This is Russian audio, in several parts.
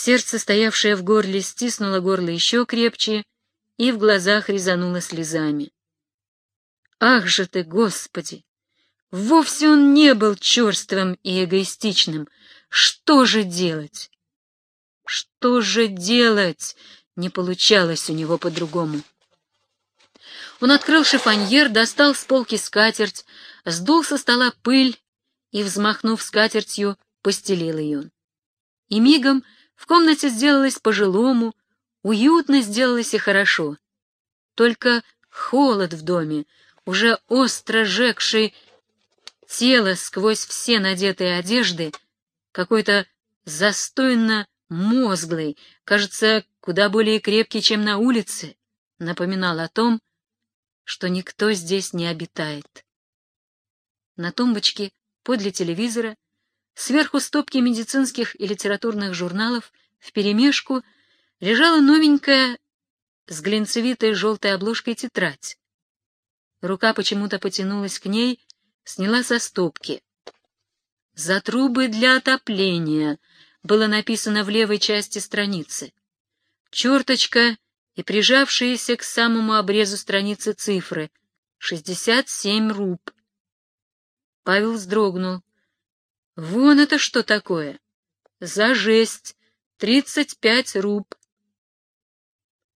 Сердце, стоявшее в горле, стиснуло горло еще крепче и в глазах резануло слезами. Ах же ты, Господи! Вовсе он не был черствым и эгоистичным. Что же делать? Что же делать? Не получалось у него по-другому. Он открыл шифоньер, достал с полки скатерть, сдул со стола пыль и, взмахнув скатертью, постелил ее. И мигом в комнате сделалось по-жилому, уютно сделалось и хорошо. Только холод в доме, уже остро жегший тело сквозь все надетые одежды, какой-то застойно мозглый, кажется, куда более крепкий, чем на улице, напоминал о том, что никто здесь не обитает. На тумбочке подле телевизора, сверху стопки медицинских и литературных журналов, вперемешку лежала новенькая с глинцевитой желтой обложкой тетрадь. Рука почему-то потянулась к ней, сняла со стопки. «За трубы для отопления» было написано в левой части страницы. Черточка и прижавшиеся к самому обрезу страницы цифры — шестьдесят семь руб. Павел вздрогнул. «Вон это что такое? За жесть! Тридцать пять руб!»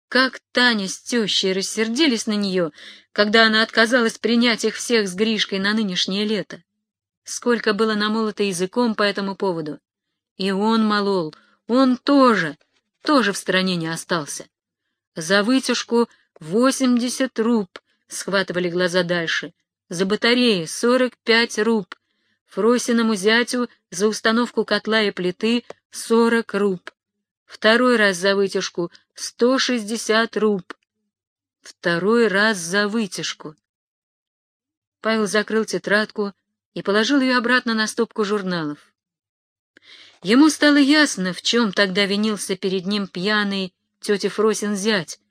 Как Таня с тещей рассердились на нее, когда она отказалась принять их всех с Гришкой на нынешнее лето. Сколько было намолото языком по этому поводу. И он молол, он тоже, тоже в стороне не остался. За вытяжку восемьдесят руб, схватывали глаза дальше. За батареи сорок пять руб. Фросиному зятю за установку котла и плиты сорок руб. Второй раз за вытяжку — сто шестьдесят руб. Второй раз за вытяжку. Павел закрыл тетрадку и положил ее обратно на стопку журналов. Ему стало ясно, в чем тогда винился перед ним пьяный тетя Фросин зять,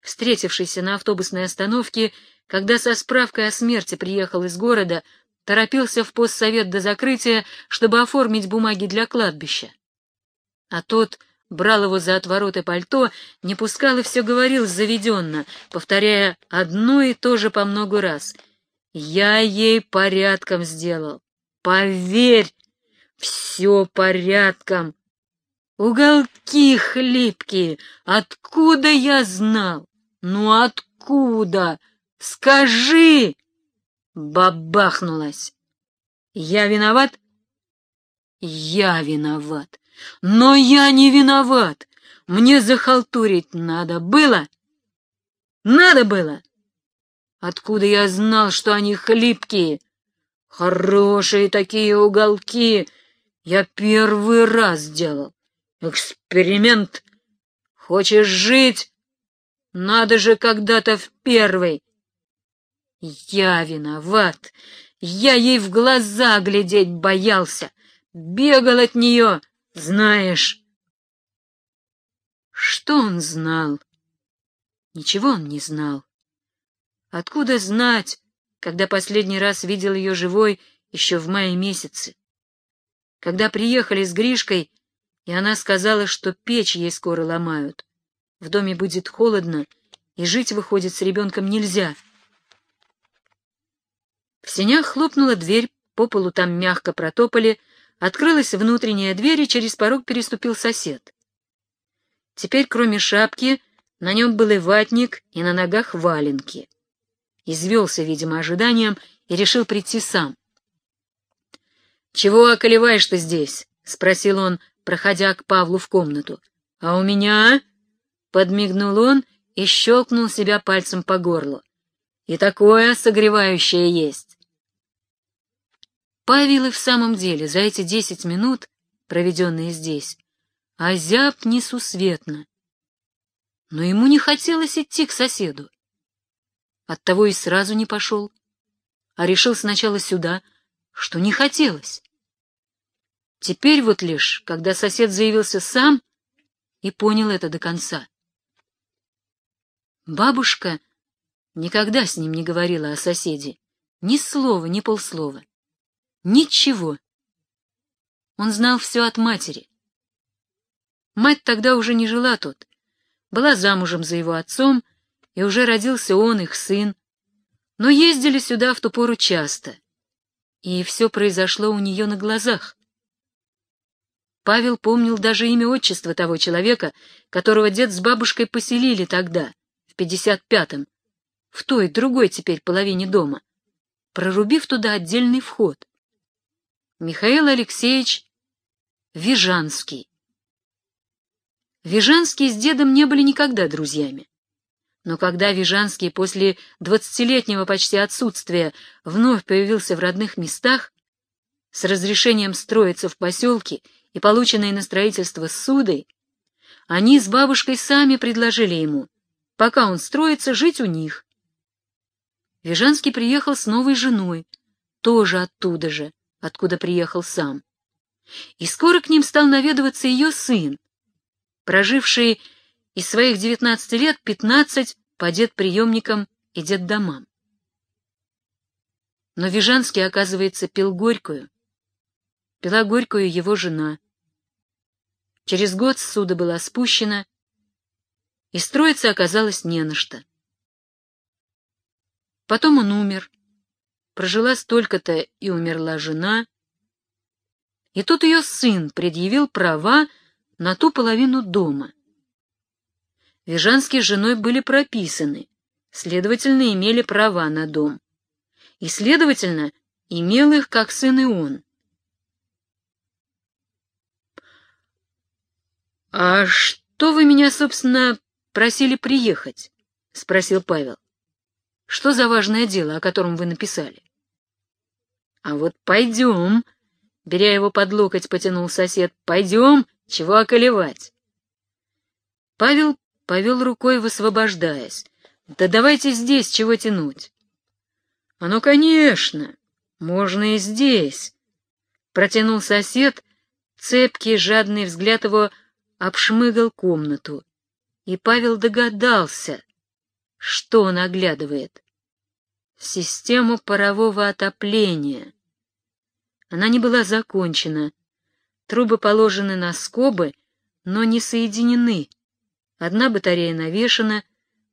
встретившийся на автобусной остановке, когда со справкой о смерти приехал из города, торопился в постсовет до закрытия, чтобы оформить бумаги для кладбища. А тот брал его за отвороты пальто, не пускал и все говорил заведенно, повторяя одно и то же по много раз. «Я ей порядком сделал. Поверь, все порядком. Уголки хлипкие. Откуда я знал? Ну откуда? Скажи!» Бабахнулась. «Я виноват?» «Я виноват. Но я не виноват. Мне захалтурить надо было. Надо было. Откуда я знал, что они хлипкие? Хорошие такие уголки. Я первый раз делал. Эксперимент. Хочешь жить? Надо же когда-то в первый. Я виноват. Я ей в глаза глядеть боялся. Бегал от нее знаешь. Что он знал? Ничего он не знал. Откуда знать, когда последний раз видел ее живой еще в мае месяце? Когда приехали с Гришкой, и она сказала, что печь ей скоро ломают. В доме будет холодно, и жить, выходит, с ребенком нельзя. В сенях хлопнула дверь, по полу там мягко протопали, Открылась внутренняя дверь, и через порог переступил сосед. Теперь, кроме шапки, на нем был и ватник, и на ногах валенки. Извелся, видимо, ожиданием, и решил прийти сам. — Чего околеваешь ты здесь? — спросил он, проходя к Павлу в комнату. — А у меня? — подмигнул он и щелкнул себя пальцем по горлу. — И такое согревающее есть. Павел и в самом деле за эти десять минут, проведенные здесь, озяб несусветно. Но ему не хотелось идти к соседу. Оттого и сразу не пошел, а решил сначала сюда, что не хотелось. Теперь вот лишь, когда сосед заявился сам, и понял это до конца. Бабушка никогда с ним не говорила о соседе, ни слова, ни полслова. Ничего. Он знал все от матери. Мать тогда уже не жила тут, была замужем за его отцом, и уже родился он, их сын. Но ездили сюда в ту пору часто, и все произошло у нее на глазах. Павел помнил даже имя отчества того человека, которого дед с бабушкой поселили тогда, в пятьдесят пятом, в той, другой теперь половине дома, прорубив туда отдельный вход. Михаил Алексеевич Вижанский. Вижанский с дедом не были никогда друзьями. Но когда Вижанский после двадцатилетнего почти отсутствия вновь появился в родных местах, с разрешением строиться в поселке и полученной на строительство судой, они с бабушкой сами предложили ему, пока он строится, жить у них. Вижанский приехал с новой женой, тоже оттуда же, откуда приехал сам. И скоро к ним стал наведываться ее сын, проживший из своих девятнадцати лет пятнадцать по дед-приемникам и дед-домам. Но Вижанский, оказывается, пил горькую. Пила горькую его жена. Через год суда была спущена, и строиться оказалось не на что. Потом он умер. Прожила столько-то и умерла жена. И тут ее сын предъявил права на ту половину дома. Вижанские с женой были прописаны, следовательно, имели права на дом. И, следовательно, имел их как сын и он. «А что вы меня, собственно, просили приехать?» — спросил Павел. Что за важное дело, о котором вы написали? — А вот пойдем, — беря его под локоть, потянул сосед, — пойдем, чего околевать. Павел повел рукой, высвобождаясь. — Да давайте здесь, чего тянуть. — А ну, конечно, можно и здесь, — протянул сосед, цепкий, жадный взгляд его обшмыгал комнату. И Павел догадался, что он оглядывает? Систему парового отопления. Она не была закончена. Трубы положены на скобы, но не соединены. Одна батарея навешана,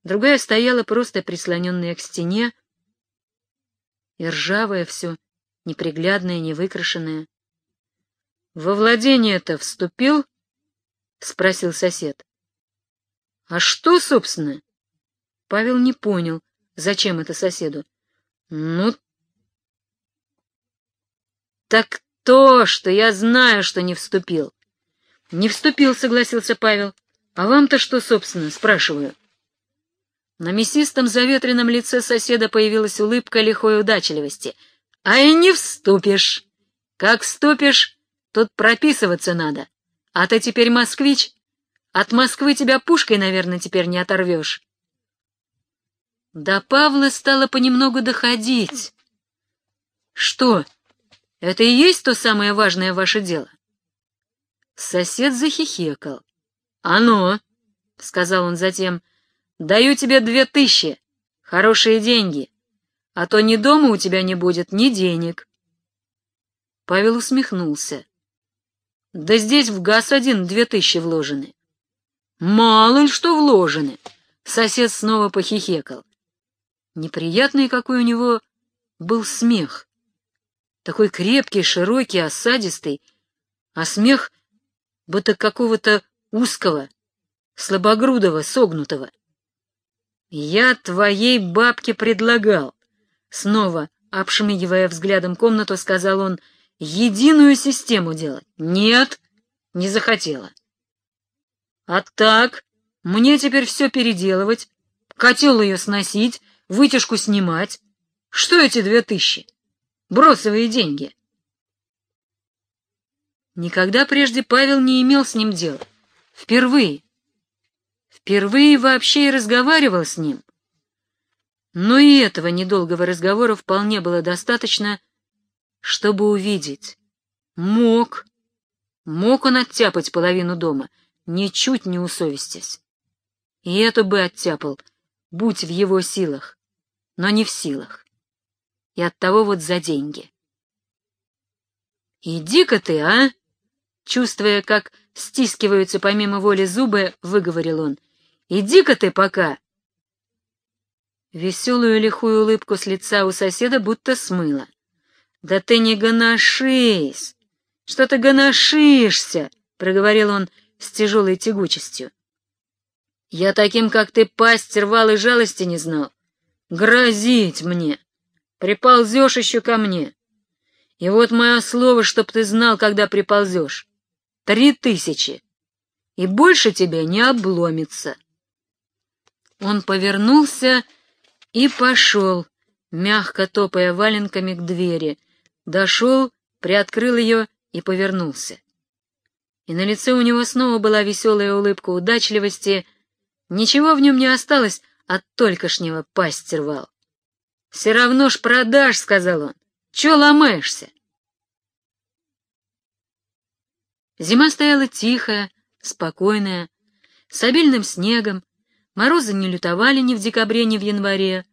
другая стояла просто прислоненная к стене, и ржавое все, неприглядное, невыкрашенное. — Во владение-то вступил? — спросил сосед. — А что, собственно? Павел не понял, зачем это соседу. Ну, так то, что я знаю, что не вступил. Не вступил, согласился Павел. А вам-то что, собственно, спрашиваю? На мясистом заветренном лице соседа появилась улыбка лихой удачливости. А и не вступишь. Как вступишь, тут прописываться надо. А ты теперь москвич. От Москвы тебя пушкой, наверное, теперь не оторвешь. До Павла стало понемногу доходить. Что, это и есть то самое важное ваше дело? Сосед захихекал. «Оно», — сказал он затем, — «даю тебе две тысячи, хорошие деньги, а то ни дома у тебя не будет, ни денег». Павел усмехнулся. «Да здесь в газ один две тысячи вложены». «Мало ли что вложены», — сосед снова похихекал. Неприятный какой у него был смех. Такой крепкий, широкий, осадистый, а смех будто какого-то узкого, слабогрудого, согнутого. «Я твоей бабке предлагал», — снова, обшмыгивая взглядом комнату, сказал он, — «единую систему делать». «Нет, не захотела». «А так, мне теперь все переделывать, котел ее сносить, вытяжку снимать. Что эти две тысячи? Бросовые деньги. Никогда прежде Павел не имел с ним дела. Впервые. Впервые вообще и разговаривал с ним. Но и этого недолгого разговора вполне было достаточно, чтобы увидеть. Мог. Мог он оттяпать половину дома, ничуть не усовестясь. И это бы оттяпал, будь в его силах но не в силах. И оттого вот за деньги. «Иди-ка ты, а!» Чувствуя, как стискиваются помимо воли зубы, выговорил он. «Иди-ка ты пока!» Веселую лихую улыбку с лица у соседа будто смыло. «Да ты не гоношись! Что ты гоношишься?» — проговорил он с тяжелой тягучестью. «Я таким, как ты, пасть рвал и жалости не знал. Грозить мне! Приползешь еще ко мне! И вот мое слово, чтоб ты знал, когда приползешь. Три тысячи! И больше тебе не обломится!» Он повернулся и пошел, мягко топая валенками к двери, дошел, приоткрыл ее и повернулся. И на лице у него снова была веселая улыбка удачливости. Ничего в нем не осталось от толькошнего пасть рвал. — Все равно ж продашь, — сказал он. — Че ломаешься? Зима стояла тихая, спокойная, с обильным снегом, Морозы не лютовали ни в декабре, ни в январе.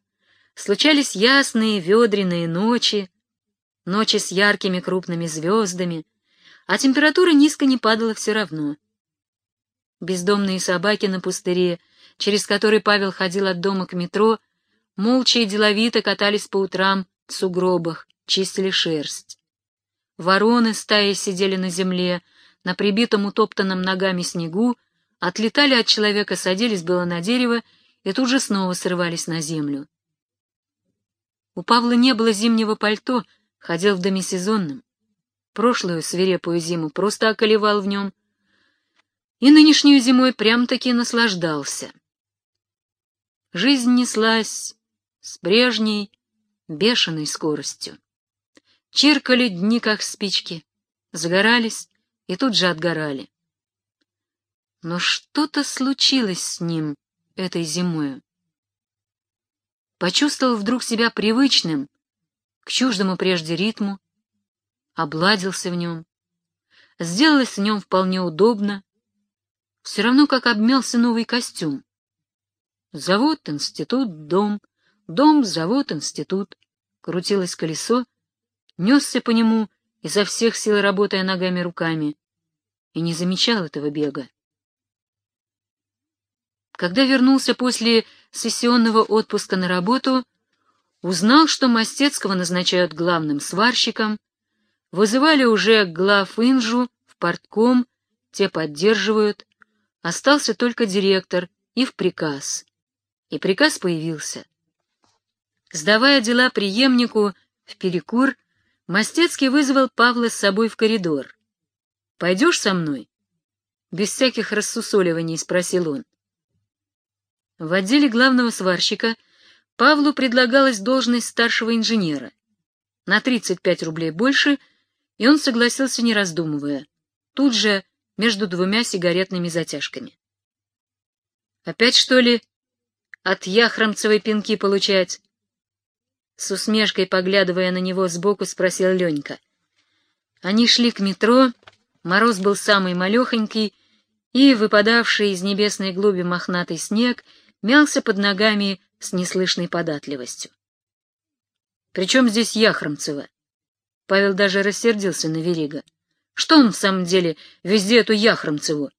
Случались ясные ведреные ночи, ночи с яркими крупными звездами, а температура низко не падала все равно. Бездомные собаки на пустыре, через который Павел ходил от дома к метро, молча и деловито катались по утрам в сугробах, чистили шерсть. Вороны стаи сидели на земле, на прибитом утоптанном ногами снегу, отлетали от человека, садились было на дерево и тут же снова срывались на землю. У Павла не было зимнего пальто, ходил в демисезонном. Прошлую свирепую зиму просто околевал в нем, и нынешнюю зимой прям-таки наслаждался. Жизнь неслась с прежней, бешеной скоростью. Чиркали дни, как спички, загорались и тут же отгорали. Но что-то случилось с ним этой зимою. Почувствовал вдруг себя привычным, к чуждому прежде ритму, обладился в нем, сделалось в нем вполне удобно, все равно как обмялся новый костюм. Завод, институт, дом, дом, завод, институт. Крутилось колесо, несся по нему, изо всех сил работая ногами-руками, и не замечал этого бега. Когда вернулся после сессионного отпуска на работу, узнал, что Мастецкого назначают главным сварщиком, вызывали уже глав Инжу в портком, те поддерживают, остался только директор и в приказ. И приказ появился. Сдавая дела преемнику в перекур, Мастецкий вызвал Павла с собой в коридор. «Пойдешь со мной?» Без всяких рассусоливаний спросил он. В отделе главного сварщика Павлу предлагалась должность старшего инженера. На 35 рублей больше, и он согласился, не раздумывая, тут же между двумя сигаретными затяжками. «Опять, что ли, от Яхромцевой пинки получать?» С усмешкой, поглядывая на него сбоку, спросил Ленька. Они шли к метро, мороз был самый малехонький, и выпадавший из небесной глуби мохнатый снег — мялся под ногами с неслышной податливостью. Причем здесь Яхромцева? Павел даже рассердился на Верига. Что он в самом деле везде эту Яхромцеву?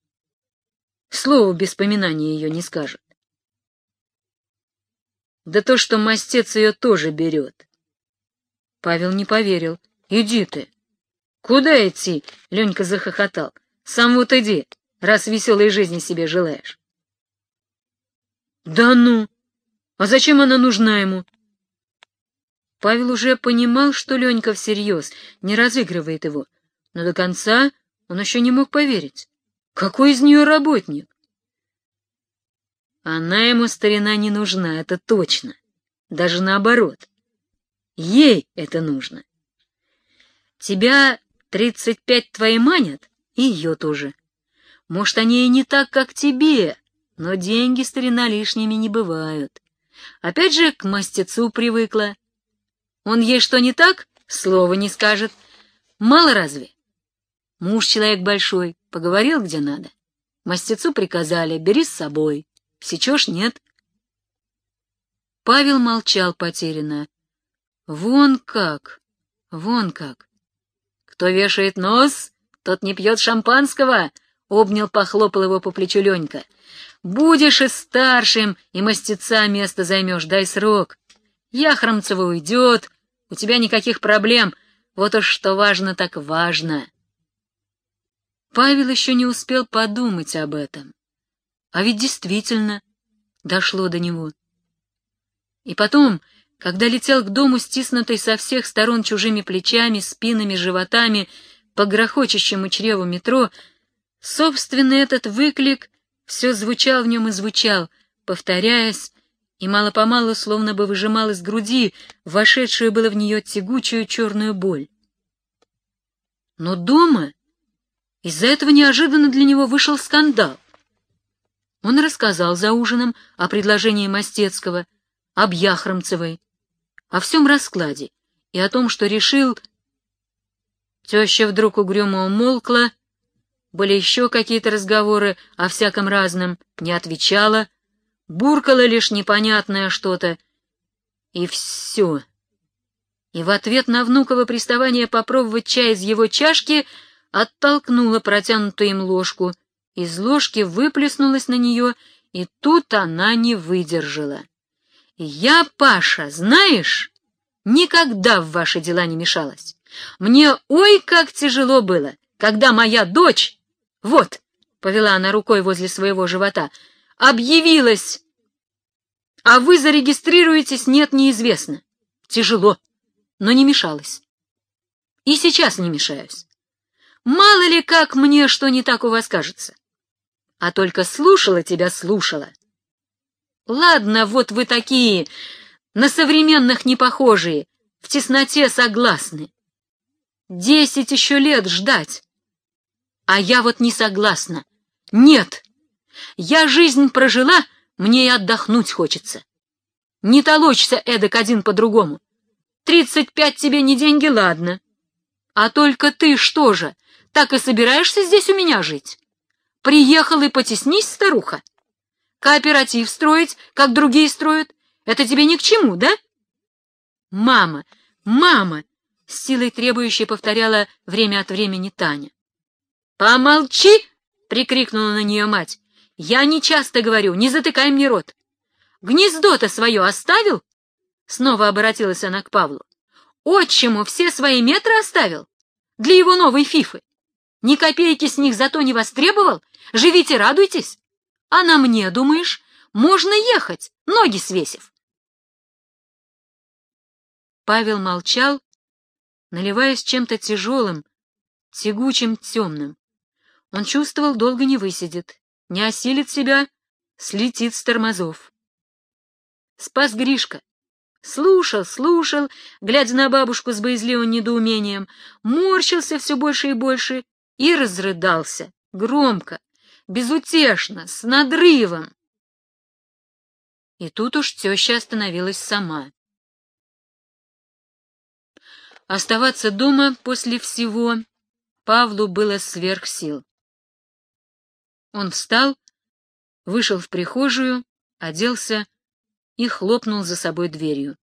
Слово без поминания ее не скажет. Да то, что мастец ее тоже берет. Павел не поверил. Иди ты. Куда идти? Ленька захохотал. Сам вот иди, раз веселой жизни себе желаешь. Да ну! А зачем она нужна ему? Павел уже понимал, что Ленька всерьез не разыгрывает его, но до конца он еще не мог поверить. Какой из нее работник? Она ему, старина, не нужна, это точно. Даже наоборот. Ей это нужно. Тебя тридцать пять твои манят, и ее тоже. Может, они и не так, как тебе, но деньги старина лишними не бывают. Опять же, к мастецу привыкла. Он ей что не так, слова не скажет. Мало разве? Муж человек большой, поговорил где надо. Мастецу приказали, бери с собой. Сечешь, нет? Павел молчал потерянно. Вон как, вон как. Кто вешает нос, тот не пьет шампанского, — обнял, похлопал его по плечу Ленька. «Будешь и старшим, и мастица место займешь, дай срок. Яхромцева уйдет, у тебя никаких проблем, вот уж что важно, так важно». Павел еще не успел подумать об этом. А ведь действительно дошло до него. И потом, когда летел к дому, стиснутый со всех сторон чужими плечами, спинами, животами, по грохочущему чреву метро, собственный этот выклик все звучал в нем и звучал, повторяясь, и мало-помалу словно бы выжимал из груди вошедшую было в нее тягучую черную боль. Но дома из-за этого неожиданно для него вышел скандал. Он рассказал за ужином о предложении Мастецкого, об Яхромцевой, о всем раскладе и о том, что решил... Теща вдруг угрюмо умолкла, были еще какие-то разговоры о всяком разном, не отвечала, буркала лишь непонятное что-то, и все. И в ответ на внуково приставание попробовать чай из его чашки оттолкнула протянутую им ложку, из ложки выплеснулась на нее, и тут она не выдержала. «Я, Паша, знаешь, никогда в ваши дела не мешалась. Мне ой, как тяжело было, когда моя дочь, вот, — повела она рукой возле своего живота, — объявилась, а вы зарегистрируетесь, нет, неизвестно. Тяжело, но не мешалась. И сейчас не мешаюсь. Мало ли как мне что не так у вас кажется. А только слушала тебя, слушала. Ладно, вот вы такие, на современных не похожие, в тесноте согласны. Десять еще лет ждать. А я вот не согласна. Нет. Я жизнь прожила, мне и отдохнуть хочется. Не толочься, эдак, один по-другому. Тридцать пять тебе не деньги, ладно. А только ты что же, так и собираешься здесь у меня жить? Приехал и потеснись, старуха. Кооператив строить, как другие строят, это тебе ни к чему, да? Мама, мама, с силой требующей повторяла время от времени Таня. Помолчи, прикрикнула на нее мать. Я не часто говорю, не затыкай мне рот. Гнездо-то свое оставил? Снова обратилась она к Павлу. Отчиму все свои метры оставил? Для его новой фифы? Ни копейки с них зато не востребовал? Живите, радуйтесь. А на мне, думаешь, можно ехать, ноги свесив? Павел молчал, наливаясь чем-то тяжелым, тягучим, темным. Он чувствовал, долго не высидит, не осилит себя, слетит с тормозов. Спас Гришка. Слушал, слушал, глядя на бабушку с боязливым недоумением, морщился все больше и больше и разрыдался, громко, безутешно, с надрывом. И тут уж теща остановилась сама. Оставаться дома после всего Павлу было сверх сил. Он встал, вышел в прихожую, оделся и хлопнул за собой дверью.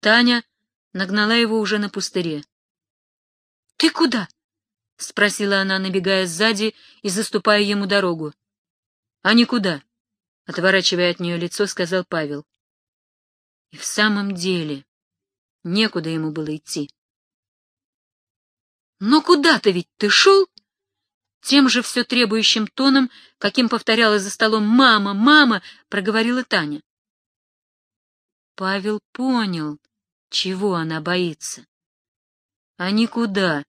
Таня нагнала его уже на пустыре. — Ты куда? — спросила она, набегая сзади и заступая ему дорогу. — А никуда, — отворачивая от нее лицо, сказал Павел. И в самом деле некуда ему было идти. — Но куда-то ведь ты шел? Тем же все требующим тоном, каким повторяла за столом «мама, мама», проговорила Таня. Павел понял, чего она боится. — А никуда,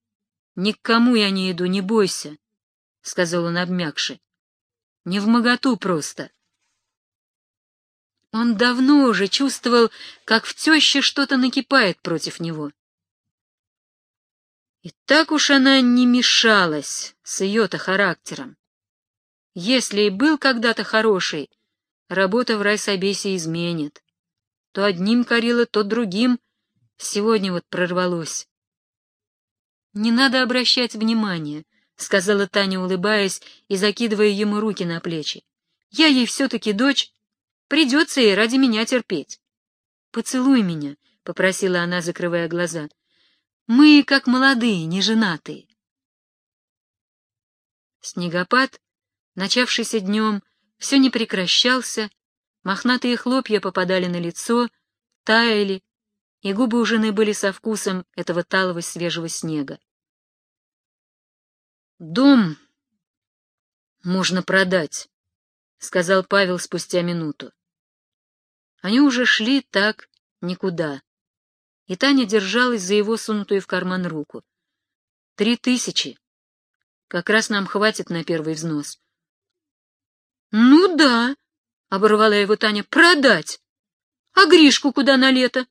ни к кому я не иду, не бойся, — сказал он обмякши. — Не в моготу просто. Он давно уже чувствовал, как в теще что-то накипает против него. И так уж она не мешалась с ее-то характером. Если и был когда-то хороший, работа в райсобесе изменит. То одним корила, то другим. Сегодня вот прорвалось. «Не надо обращать внимания», — сказала Таня, улыбаясь и закидывая ему руки на плечи. «Я ей все-таки дочь. Придется ей ради меня терпеть». «Поцелуй меня», — попросила она, закрывая глаза. Мы как молодые, не женатые. Снегопад, начавшийся днем, все не прекращался, мохнатые хлопья попадали на лицо, таяли, и губы у жены были со вкусом этого талого свежего снега. «Дом можно продать», — сказал Павел спустя минуту. Они уже шли так никуда, и Таня держалась за его сунутую в карман руку. «Три тысячи. Как раз нам хватит на первый взнос». «Ну да», — оборвала его Таня, — «продать. А Гришку куда на лето?»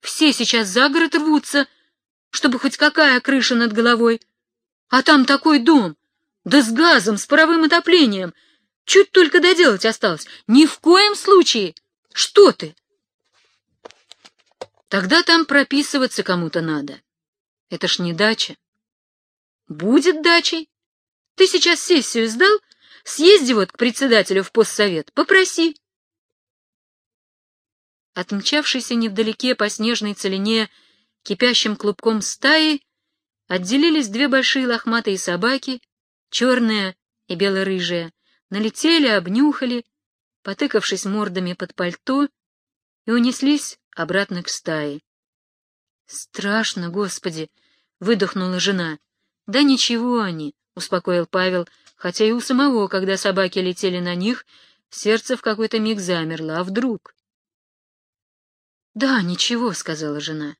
Все сейчас за город рвутся, чтобы хоть какая крыша над головой. А там такой дом, да с газом, с паровым отоплением. Чуть только доделать осталось. Ни в коем случае. Что ты? Тогда там прописываться кому-то надо. Это ж не дача. Будет дачей. Ты сейчас сессию сдал? Съезди вот к председателю в постсовет, попроси. Отмчавшейся невдалеке по снежной целине кипящим клубком стаи отделились две большие лохматые собаки, черная и бело-рыжая, налетели, обнюхали, потыкавшись мордами под пальто, и унеслись обратно к стае. «Страшно, Господи!» — выдохнула жена. «Да ничего они!» — успокоил Павел, хотя и у самого, когда собаки летели на них, сердце в какой-то миг замерло. А вдруг? «Да, ничего», — сказала жена.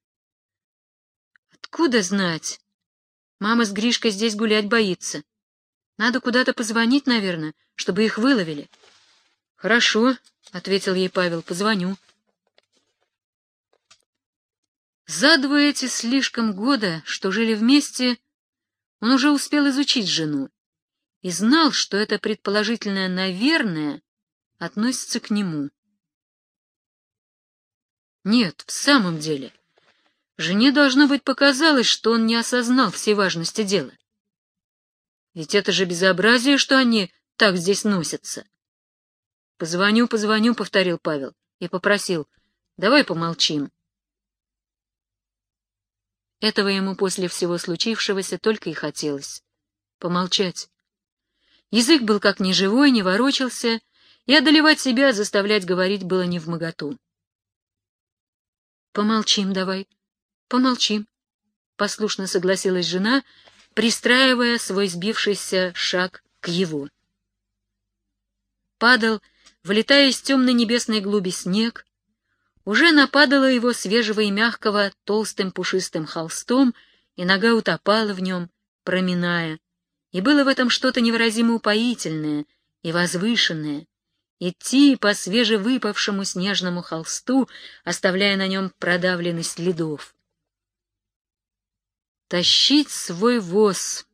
«Откуда знать? Мама с Гришкой здесь гулять боится. Надо куда-то позвонить, наверное, чтобы их выловили». «Хорошо», — ответил ей Павел, — «позвоню». За два эти слишком года, что жили вместе, он уже успел изучить жену и знал, что это предположительное «наверное» относится к нему. Нет, в самом деле. Жене, должно быть, показалось, что он не осознал всей важности дела. Ведь это же безобразие, что они так здесь носятся. «Позвоню, позвоню», — повторил Павел и попросил, «давай помолчим». Этого ему после всего случившегося только и хотелось — помолчать. Язык был как неживой, не ворочался, и одолевать себя, заставлять говорить было не в моготу. Помолчим давай, помолчим, — послушно согласилась жена, пристраивая свой сбившийся шаг к его. Падал, вылетая из темной небесной глуби снег, уже нападало его свежего и мягкого толстым пушистым холстом, и нога утопала в нем, проминая, и было в этом что-то невыразимо упоительное и возвышенное, идти по свежевыпавшему снежному холсту, оставляя на нем продавленность следов. «Тащить свой воз,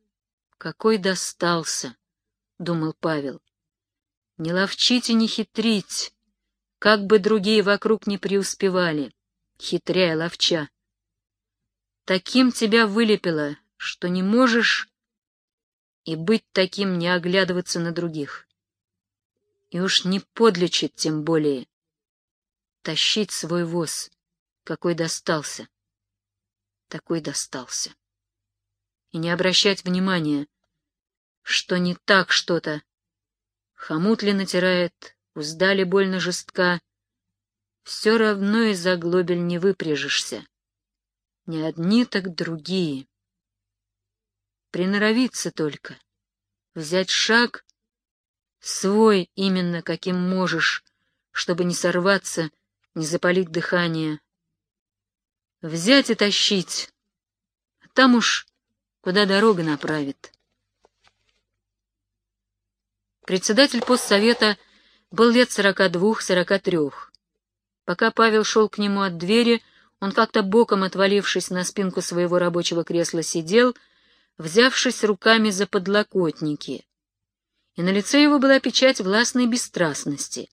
какой достался!» — думал Павел. «Не ловчить и не хитрить, как бы другие вокруг не преуспевали, хитряя ловча. Таким тебя вылепило, что не можешь и быть таким не оглядываться на других и уж не подлечит тем более. Тащить свой воз, какой достался, такой достался. И не обращать внимания, что не так что-то. Хомут ли натирает, узда ли больно жестка, все равно из-за глобель не выпряжешься. Не одни, так другие. Приноровиться только, взять шаг Свой именно каким можешь, чтобы не сорваться, не запалить дыхание. Взять и тащить, а там уж куда дорога направит. Председатель постсовета был лет сорока двух-сорока трех. Пока Павел шел к нему от двери, он как-то боком отвалившись на спинку своего рабочего кресла сидел, взявшись руками за подлокотники и на лице его была печать властной бесстрастности.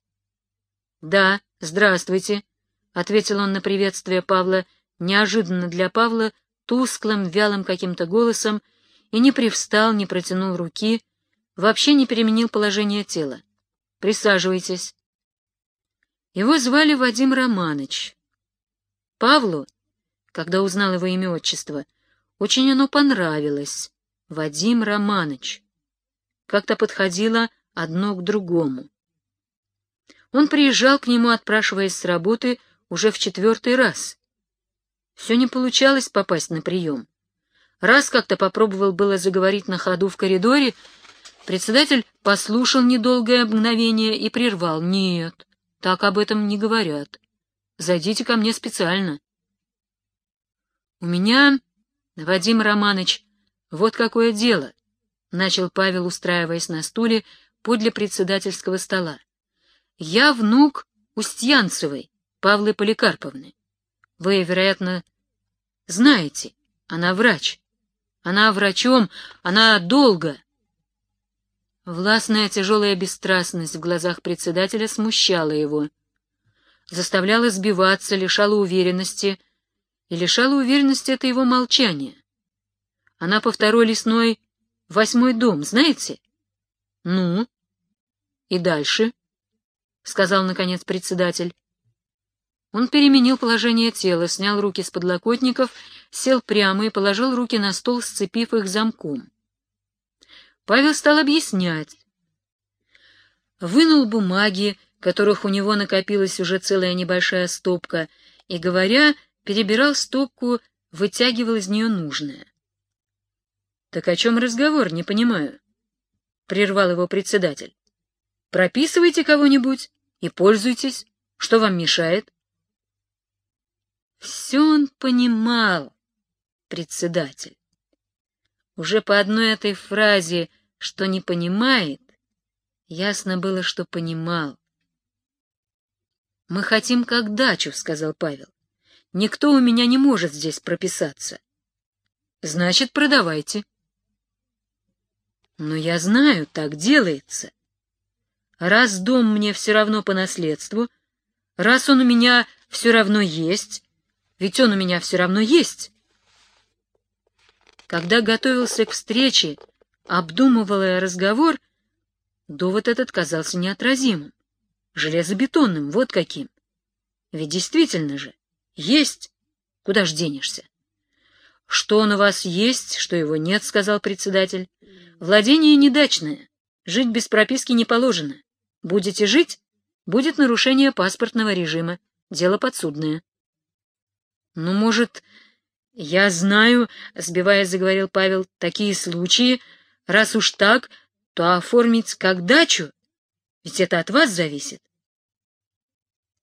«Да, здравствуйте», — ответил он на приветствие Павла, неожиданно для Павла, тусклым, вялым каким-то голосом, и не привстал, не протянул руки, вообще не переменил положение тела. «Присаживайтесь». Его звали Вадим Романыч. Павлу, когда узнал его имя отчество, очень оно понравилось. Вадим Романыч. Как-то подходило одно к другому. Он приезжал к нему, отпрашиваясь с работы, уже в четвертый раз. Все не получалось попасть на прием. Раз как-то попробовал было заговорить на ходу в коридоре, председатель послушал недолгое мгновение и прервал. «Нет, так об этом не говорят. Зайдите ко мне специально». «У меня, Вадим Романович, вот какое дело», — начал Павел, устраиваясь на стуле подле председательского стола. «Я внук Устьянцевой, Павлы Поликарповны. Вы, вероятно, знаете, она врач. Она врачом, она долго. Властная тяжелая бесстрастность в глазах председателя смущала его, заставляла сбиваться, лишала уверенности, и лишала уверенности это его молчание. Она по второй лесной восьмой дом, знаете? Ну? И дальше? — сказал, наконец, председатель. Он переменил положение тела, снял руки с подлокотников, сел прямо и положил руки на стол, сцепив их замком. Павел стал объяснять. Вынул бумаги, которых у него накопилась уже целая небольшая стопка, и, говоря, перебирал стопку, вытягивал из нее нужное. — Так о чем разговор, не понимаю? — прервал его председатель. — Прописывайте кого-нибудь и пользуйтесь. Что вам мешает? Все он понимал, председатель. Уже по одной этой фразе, что не понимает, ясно было, что понимал. «Мы хотим как дачу», — сказал Павел. «Никто у меня не может здесь прописаться». «Значит, продавайте». «Но я знаю, так делается. Раз дом мне все равно по наследству, раз он у меня все равно есть, ведь он у меня все равно есть. Когда готовился к встрече, обдумывая разговор, довод этот казался неотразимым, железобетонным, вот каким. Ведь действительно же, есть, куда ж денешься? Что он у вас есть, что его нет, сказал председатель. Владение недачное, жить без прописки не положено. Будете жить, будет нарушение паспортного режима, дело подсудное. «Ну, может, я знаю, — сбивая, заговорил Павел, — такие случаи, раз уж так, то оформить как дачу, ведь это от вас зависит.